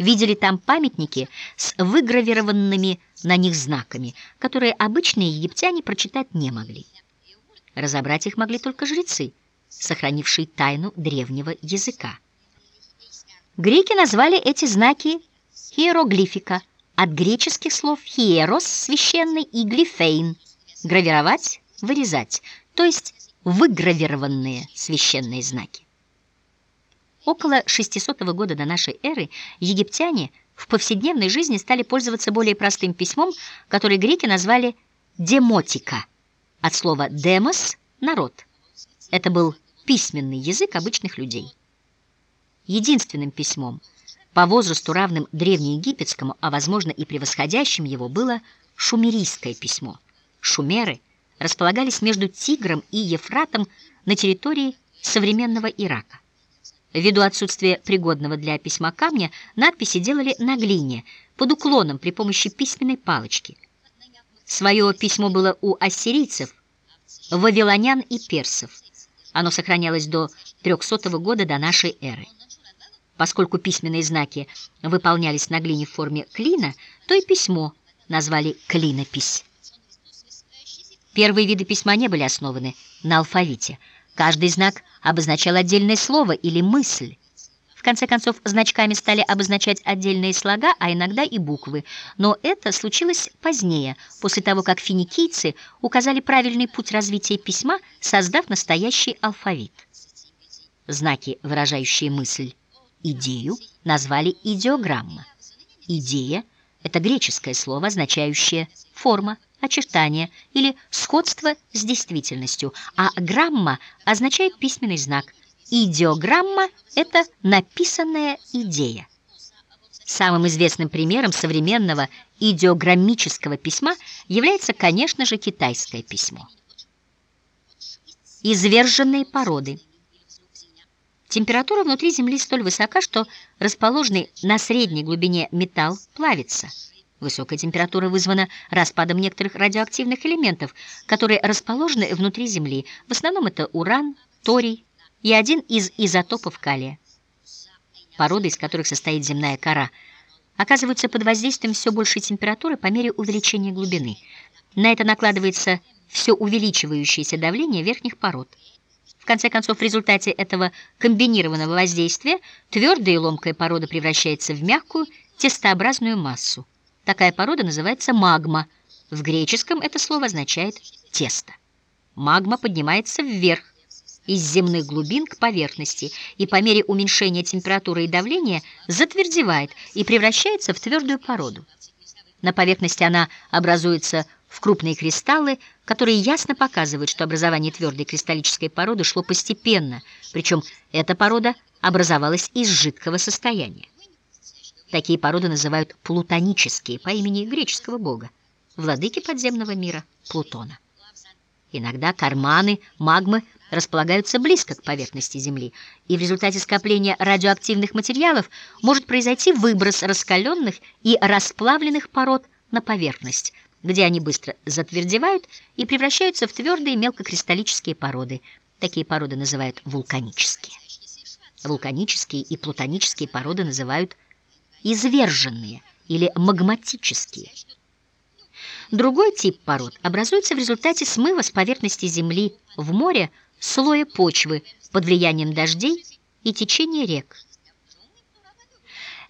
видели там памятники с выгравированными на них знаками, которые обычные египтяне прочитать не могли. Разобрать их могли только жрецы, сохранившие тайну древнего языка. Греки назвали эти знаки иероглифика, от греческих слов «хиерос» — священный и «глифейн» — гравировать, вырезать, то есть выгравированные священные знаки. Около 600 года до нашей эры египтяне в повседневной жизни стали пользоваться более простым письмом, которое греки назвали демотика, от слова «демос» — «народ». Это был письменный язык обычных людей. Единственным письмом, по возрасту равным древнеегипетскому, а возможно и превосходящим его, было шумерийское письмо. Шумеры располагались между Тигром и Ефратом на территории современного Ирака. Ввиду отсутствия пригодного для письма камня, надписи делали на глине, под уклоном при помощи письменной палочки. Свое письмо было у ассирийцев, вавилонян и персов. Оно сохранялось до 300 года до нашей эры. Поскольку письменные знаки выполнялись на глине в форме клина, то и письмо назвали клинопись. Первые виды письма не были основаны на алфавите. Каждый знак обозначал отдельное слово или мысль. В конце концов, значками стали обозначать отдельные слога, а иногда и буквы. Но это случилось позднее, после того, как финикийцы указали правильный путь развития письма, создав настоящий алфавит. Знаки, выражающие мысль, идею, назвали идеограмма. Идея — это греческое слово, означающее «форма», очертание или сходство с действительностью, а грамма означает письменный знак. Идеограмма — это написанная идея. Самым известным примером современного идеограммического письма является, конечно же, китайское письмо. Изверженные породы. Температура внутри Земли столь высока, что расположенный на средней глубине металл плавится – Высокая температура вызвана распадом некоторых радиоактивных элементов, которые расположены внутри Земли. В основном это уран, торий и один из изотопов калия. Породы, из которых состоит земная кора, оказываются под воздействием все большей температуры по мере увеличения глубины. На это накладывается все увеличивающееся давление верхних пород. В конце концов, в результате этого комбинированного воздействия твердая и ломкая порода превращается в мягкую тестообразную массу. Такая порода называется магма. В греческом это слово означает «тесто». Магма поднимается вверх, из земных глубин к поверхности, и по мере уменьшения температуры и давления затвердевает и превращается в твердую породу. На поверхности она образуется в крупные кристаллы, которые ясно показывают, что образование твердой кристаллической породы шло постепенно, причем эта порода образовалась из жидкого состояния. Такие породы называют плутонические по имени греческого бога, владыки подземного мира Плутона. Иногда карманы магмы располагаются близко к поверхности Земли, и в результате скопления радиоактивных материалов может произойти выброс раскаленных и расплавленных пород на поверхность, где они быстро затвердевают и превращаются в твердые мелкокристаллические породы. Такие породы называют вулканические. Вулканические и плутонические породы называют изверженные или магматические. Другой тип пород образуется в результате смыва с поверхности Земли в море слоя почвы под влиянием дождей и течения рек.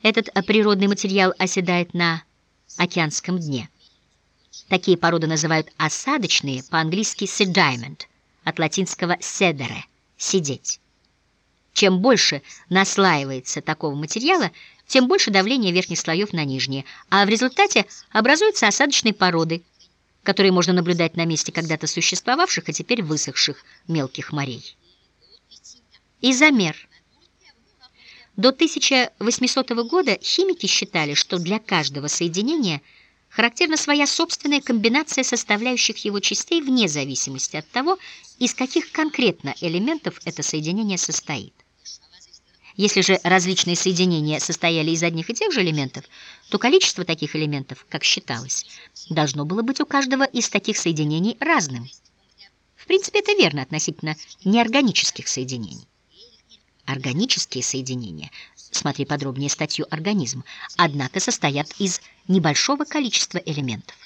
Этот природный материал оседает на океанском дне. Такие породы называют осадочные, по-английски sediment, от латинского sedere – сидеть. Чем больше наслаивается такого материала, тем больше давление верхних слоев на нижние, а в результате образуются осадочные породы, которые можно наблюдать на месте когда-то существовавших, а теперь высохших мелких морей. Изомер. До 1800 года химики считали, что для каждого соединения характерна своя собственная комбинация составляющих его частей вне зависимости от того, из каких конкретно элементов это соединение состоит. Если же различные соединения состояли из одних и тех же элементов, то количество таких элементов, как считалось, должно было быть у каждого из таких соединений разным. В принципе, это верно относительно неорганических соединений. Органические соединения, смотри подробнее статью «Организм», однако состоят из небольшого количества элементов.